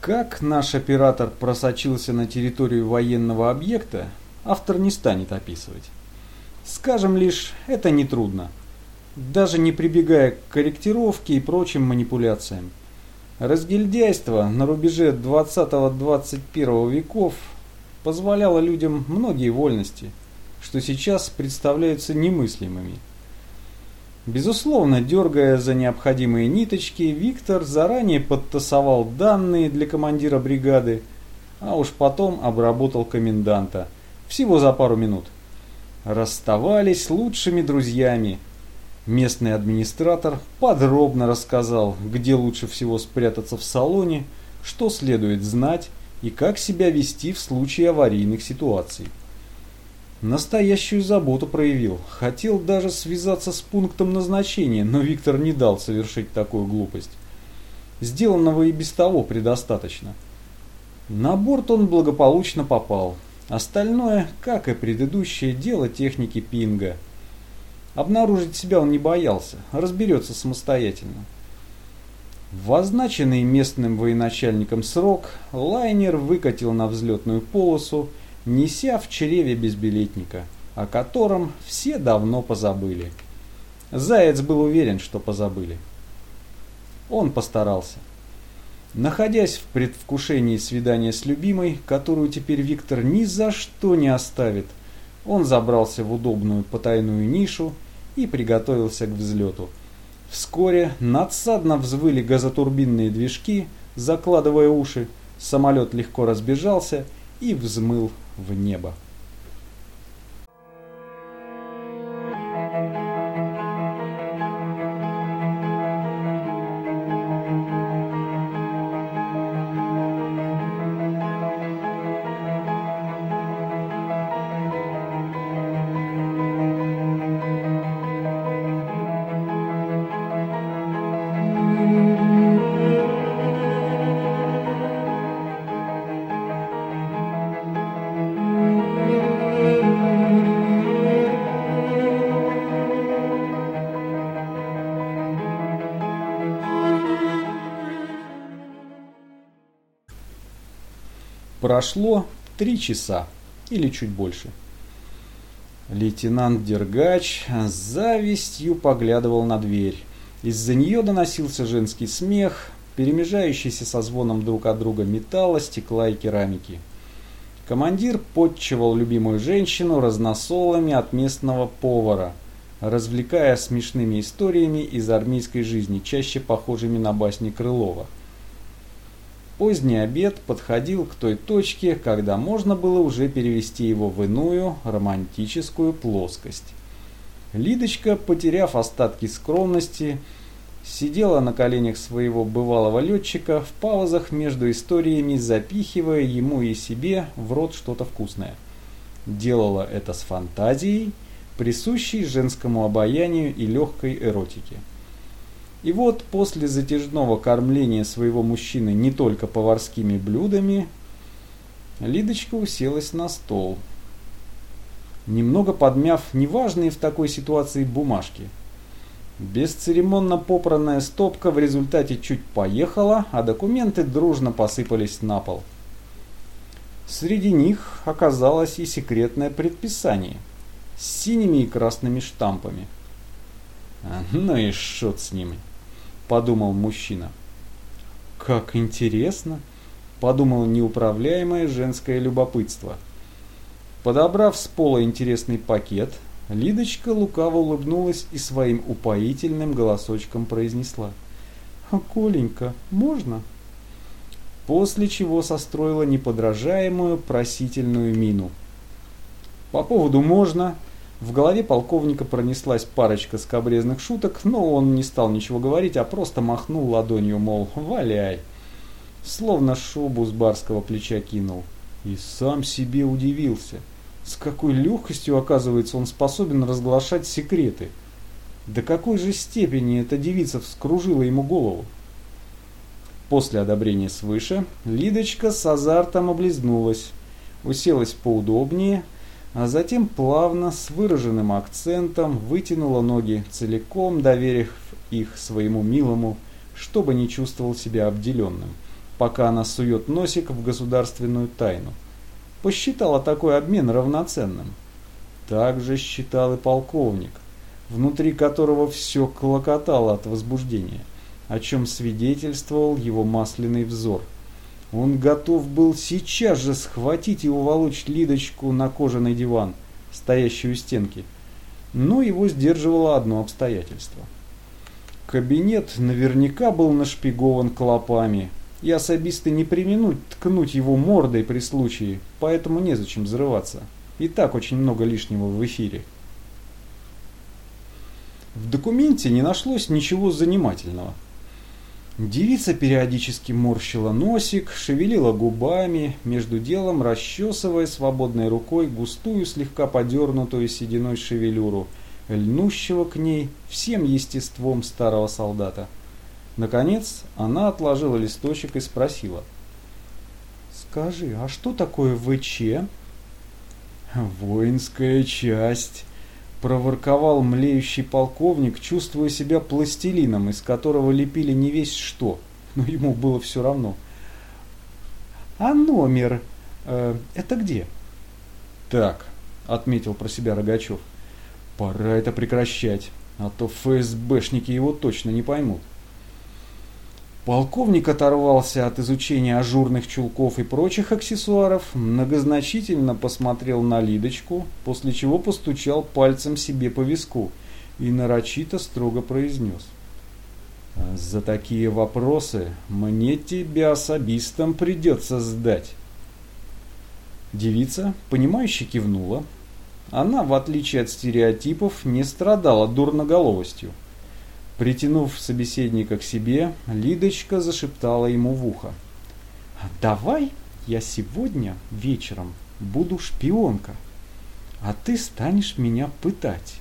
Как наш оператор просочился на территорию военного объекта, автор не станет описывать. Скажем лишь, это нетрудно, даже не прибегая к корректировке и прочим манипуляциям. Разгильдяйство на рубеже 20-21 веков позволяло людям многие вольности, что сейчас представляются немыслимыми – Безусловно, дергая за необходимые ниточки, Виктор заранее подтасовал данные для командира бригады, а уж потом обработал коменданта. Всего за пару минут. Расставались лучшими друзьями. Местный администратор подробно рассказал, где лучше всего спрятаться в салоне, что следует знать и как себя вести в случае аварийных ситуаций. Настоящую заботу проявил. Хотел даже связаться с пунктом назначения, но Виктор не дал совершить такую глупость. Сделанного и без того предостаточно. На борт он благополучно попал. Остальное, как и предыдущее, дело техники пинга. Обнаружить себя он не боялся, разберется самостоятельно. В означенный местным военачальником срок лайнер выкатил на взлетную полосу неся в чреве безбилетника, о котором все давно позабыли. Заяц был уверен, что позабыли. Он постарался. Находясь в предвкушении свидания с любимой, которую теперь Виктор ни за что не оставит, он забрался в удобную потайную нишу и приготовился к взлету. Вскоре надсадно взвыли газотурбинные движки, закладывая уши, самолет легко разбежался и взмыл в небо. Прошло три часа или чуть больше. Лейтенант Дергач с завистью поглядывал на дверь. Из-за нее доносился женский смех, перемежающийся со звоном друг от друга металла, стекла и керамики. Командир подчевал любимую женщину разносолами от местного повара, развлекая смешными историями из армейской жизни, чаще похожими на басни Крылова. Поздний обед подходил к той точке, когда можно было уже перевести его в иную романтическую плоскость. Лидочка, потеряв остатки скромности, сидела на коленях своего бывалого летчика в паузах между историями, запихивая ему и себе в рот что-то вкусное. Делала это с фантазией, присущей женскому обаянию и легкой эротике. И вот после затяжного кормления своего мужчины не только поварскими блюдами, Лидочка уселась на стол, немного подмяв неважные в такой ситуации бумажки. Бесцеремонно попранная стопка в результате чуть поехала, а документы дружно посыпались на пол. Среди них оказалось и секретное предписание с синими и красными штампами. Ну и шут с ними подумал мужчина. Как интересно, подумал неуправляемое женское любопытство. Подобрав с пола интересный пакет, Лидочка лукаво улыбнулась и своим упоительным голосочком произнесла. «А Коленька, можно?» После чего состроила неподражаемую просительную мину. «По поводу «можно» В голове полковника пронеслась парочка скобрезных шуток, но он не стал ничего говорить, а просто махнул ладонью, мол, валяй. Словно шубу с барского плеча кинул. И сам себе удивился. С какой легкостью, оказывается, он способен разглашать секреты. До какой же степени эта девица вскружила ему голову? После одобрения свыше, Лидочка с азартом облизнулась, уселась поудобнее, а затем плавно, с выраженным акцентом, вытянула ноги целиком, доверив их своему милому, чтобы не чувствовал себя обделенным. пока она сует носик в государственную тайну. Посчитала такой обмен равноценным. Так же считал и полковник, внутри которого все клокотало от возбуждения, о чем свидетельствовал его масляный взор. Он готов был сейчас же схватить и уволочь Лидочку на кожаный диван, стоящий у стенки. Но его сдерживало одно обстоятельство. Кабинет наверняка был нашпигован клопами, и особисты не применут ткнуть его мордой при случае, поэтому незачем взрываться. И так очень много лишнего в эфире. В документе не нашлось ничего занимательного. Девица периодически морщила носик, шевелила губами, между делом расчесывая свободной рукой густую, слегка подернутую сединой шевелюру, льнущего к ней всем естеством старого солдата. Наконец, она отложила листочек и спросила. «Скажи, а что такое ВЧ?» «Воинская часть», — проворковал млеющий полковник, чувствуя себя пластилином, из которого лепили не весь что, но ему было все равно. «А номер? Э, это где?» «Так», — отметил про себя Рогачев, — «пора это прекращать, а то ФСБшники его точно не поймут». Полковник оторвался от изучения ажурных чулков и прочих аксессуаров, многозначительно посмотрел на Лидочку, после чего постучал пальцем себе по виску и нарочито строго произнес. «За такие вопросы мне тебя особистом придется сдать». Девица, понимающе кивнула. Она, в отличие от стереотипов, не страдала дурноголовостью. Притянув собеседника к себе, Лидочка зашептала ему в ухо. «Давай я сегодня вечером буду шпионка, а ты станешь меня пытать».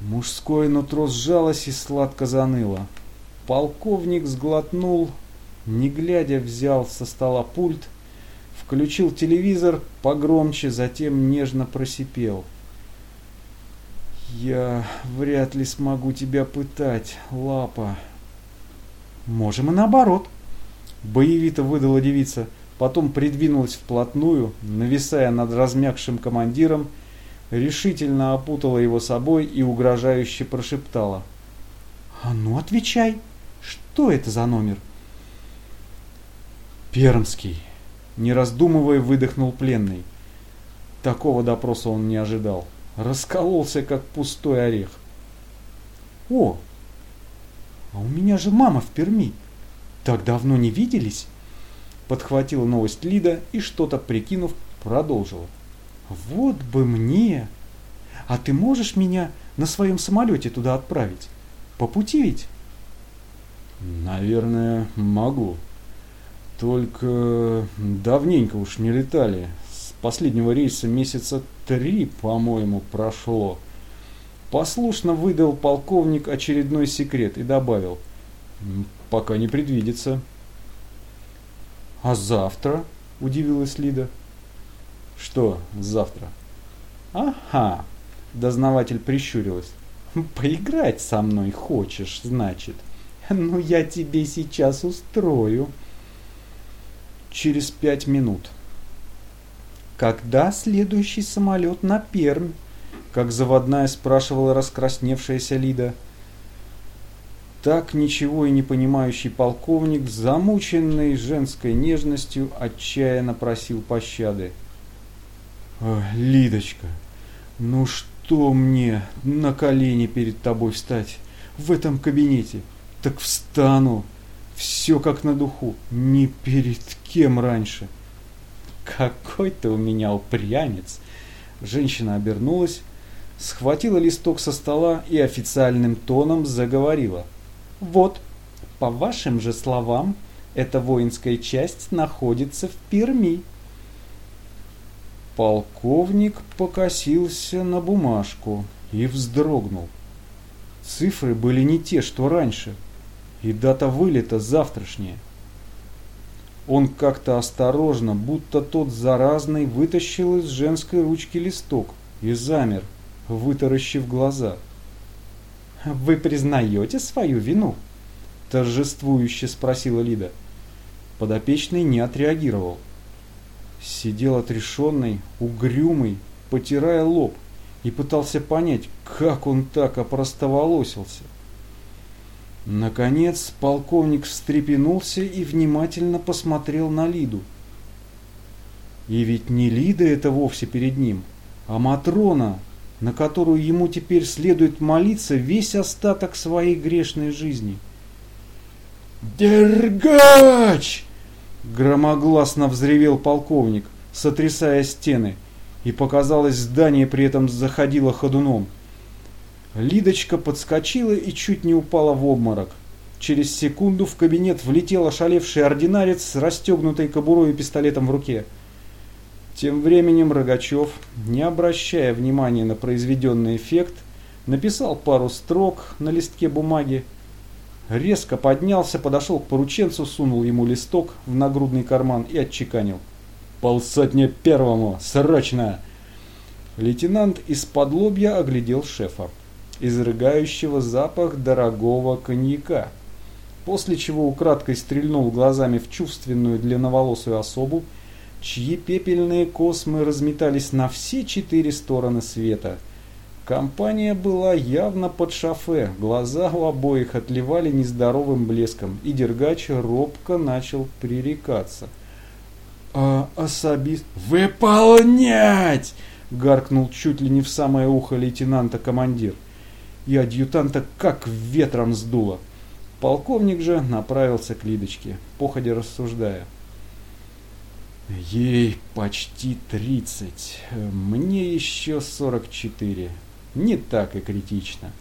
Мужское нутро сжалось и сладко заныло. Полковник сглотнул, не глядя взял со стола пульт, включил телевизор погромче, затем нежно просипел – я вряд ли смогу тебя пытать, лапа. Можем и наоборот. Боевито выдала девица, потом придвинулась вплотную, нависая над размягшим командиром, решительно опутала его собой и угрожающе прошептала. «А ну отвечай, что это за номер?» «Пермский», — не раздумывая выдохнул пленный. Такого допроса он не ожидал раскололся, как пустой орех. «О, а у меня же мама в Перми. Так давно не виделись?» Подхватила новость Лида и, что-то прикинув, продолжила. «Вот бы мне! А ты можешь меня на своем самолете туда отправить? По пути ведь?» «Наверное, могу. Только давненько уж не летали последнего рейса месяца три, по-моему, прошло. Послушно выдал полковник очередной секрет и добавил. Пока не предвидится. А завтра? Удивилась Лида. Что завтра? Ага, дознаватель прищурилась. Поиграть со мной хочешь, значит. Ну я тебе сейчас устрою. Через пять минут когда следующий самолет на Пермь? Как заводная спрашивала раскрасневшаяся Лида. Так ничего и не понимающий полковник, замученный женской нежностью, отчаянно просил пощады. «Лидочка, ну что мне на колени перед тобой встать в этом кабинете? Так встану, все как на духу, ни перед кем раньше». «Какой ты у меня упрямец!» Женщина обернулась, схватила листок со стола и официальным тоном заговорила. «Вот, по вашим же словам, эта воинская часть находится в Перми». Полковник покосился на бумажку и вздрогнул. Цифры были не те, что раньше, и дата вылета завтрашняя. Он как-то осторожно, будто тот заразный, вытащил из женской ручки листок и замер, вытаращив глаза. «Вы признаете свою вину?» – торжествующе спросила Лида. Подопечный не отреагировал. Сидел отрешенный, угрюмый, потирая лоб, и пытался понять, как он так опростоволосился. Наконец полковник встрепенулся и внимательно посмотрел на Лиду. И ведь не Лида это вовсе перед ним, а Матрона, на которую ему теперь следует молиться весь остаток своей грешной жизни. «Дергач!» — громогласно взревел полковник, сотрясая стены, и показалось, здание при этом заходило ходуном. Лидочка подскочила и чуть не упала в обморок. Через секунду в кабинет влетел ошалевший ординарец с расстегнутой кобурой и пистолетом в руке. Тем временем Рогачев, не обращая внимания на произведенный эффект, написал пару строк на листке бумаги, резко поднялся, подошел к порученцу, сунул ему листок в нагрудный карман и отчеканил. «Полсотни первому! Срочно!» Лейтенант из-под лобья оглядел шефа изрыгающего запах дорогого коньяка, после чего украдкой стрельнул глазами в чувственную длинноволосую особу, чьи пепельные космы разметались на все четыре стороны света. Компания была явно под шофе, глаза у обоих отливали нездоровым блеском, и Дергач робко начал пререкаться. «А особист...» «Выполнять!» — гаркнул чуть ли не в самое ухо лейтенанта командир и адъютанта как ветром сдуло. Полковник же направился к Лидочке, походя рассуждая. Ей почти тридцать, мне еще сорок четыре. Не так и критично.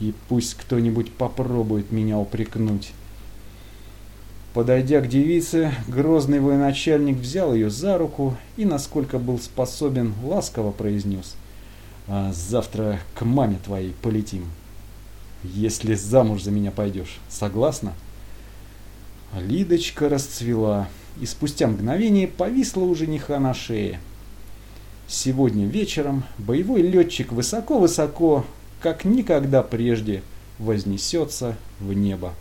И пусть кто-нибудь попробует меня упрекнуть. Подойдя к девице, грозный военачальник взял ее за руку и, насколько был способен, ласково произнес – а завтра к маме твоей полетим. Если замуж за меня пойдешь, согласна? Лидочка расцвела и спустя мгновение повисла у жениха на шее. Сегодня вечером боевой летчик высоко-высоко, как никогда прежде, вознесется в небо.